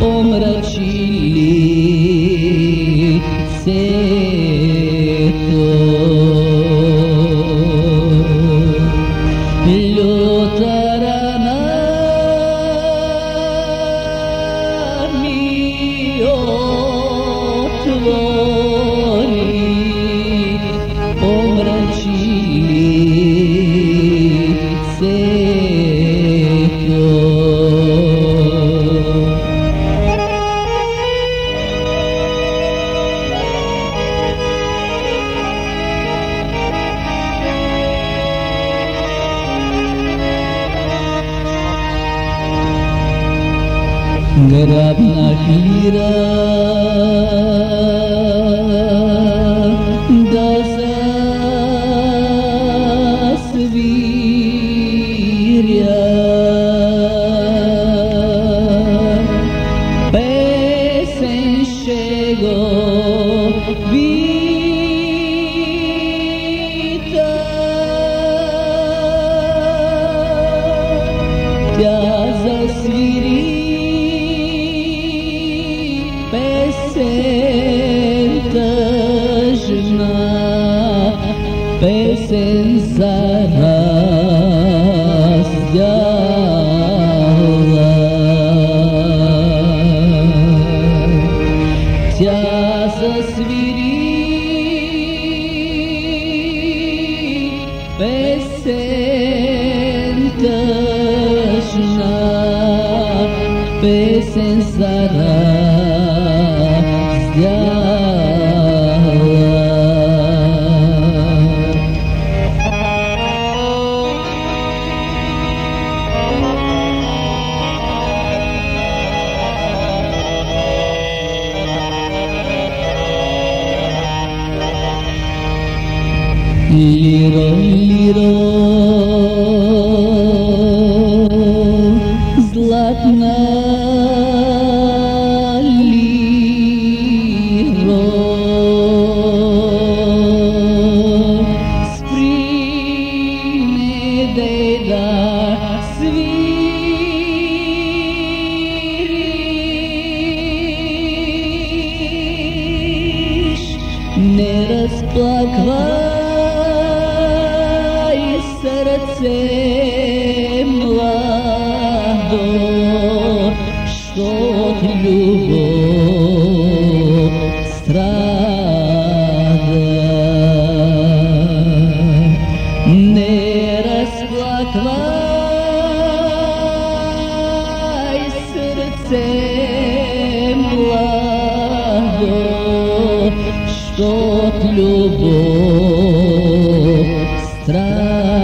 omračili se to ljutarana mi otvoji Garabna Kira песен за нас, я Тя засвири песен тъжна, песен за нас. Lira, lira. вот любовь страда. Не расплакай сердце младо, Что любовь страда.